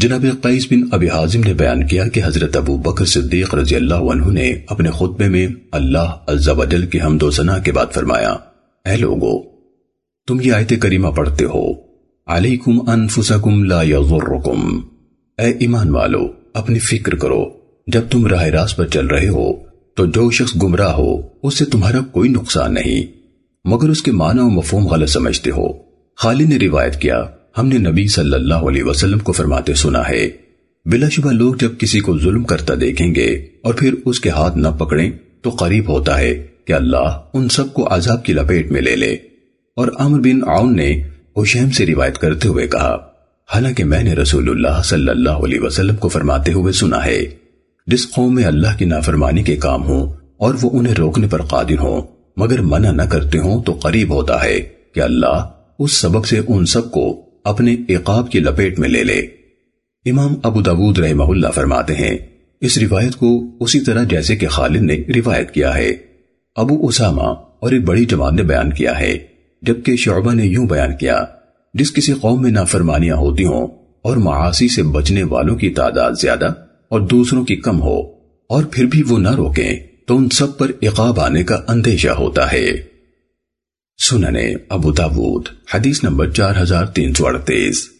جناب قیس بن ابی حازم نے بیان کیا کہ حضرت ابو بکر صدیق رضی اللہ عنہ نے اپنے خطبے میں اللہ عز و جل کی حمد و ثنا کے بعد فرمایا، اے لوگو، تم یہ آیت کریمہ پڑھتے ہو۔ علیکم انفسکم لا یضرکم۔ اے ایمان والو، اپنی فکر کرو۔ جب تم راہ راست پر چل رہے ہو، تو جو شخص گمراہ ہو، اس سے تمہارا کوئی نقصان نہیں۔ مگر اس کے معنی و مفہوم غلط سمجھتے ہو۔ خالد نے روایت کیا ہم نے نبی صلی اللہ علیہ وسلم کو فرماتے سنا ہے، بلا شبہ لوگ جب کسی کو ظلم کرتا دیکھیں گے اور پھر اس کے ہاتھ نہ پکڑیں، تو قریب ہوتا ہے کہ اللہ ان سب کو عذاب کی لپیٹ میں لے لے۔ اور عمر بن عون نے حشیم سے روایت کرتے ہوئے کہا، حالانکہ میں نے رسول اللہ صلی اللہ علیہ وسلم کو فرماتے ہوئے سنا ہے، جس قوم میں اللہ کی نافرمانی کے کام ہوں اور وہ انہیں روکنے پر قادر ہوں، مگر منع نہ کرتے ہوں تو قریب ہوتا ہے کہ اللہ اس سبب سے ان سب کو اپنے عقاب کی لپیٹ میں لے لے۔ امام ابو داود رحمہ اللہ فرماتے ہیں، اس روایت کو اسی طرح جیسے کہ خالد نے روایت کیا ہے۔ ابو اسامہ اور ایک بڑی جماعت نے بیان کیا ہے، جبکہ شعبہ نے یوں بیان کیا، جس کسی قوم میں نافرمانیاں ہوتی ہوں اور معاصی سے بچنے والوں کی تعداد زیادہ اور دوسروں کی کم ہو اور پھر بھی وہ نہ روکیں، تو ان سب پر عقاب آنے کا اندیشہ ہوتا ہے۔ سننے ابو داود حدیث نمبر چار ہزار تین سو اڑتیس۔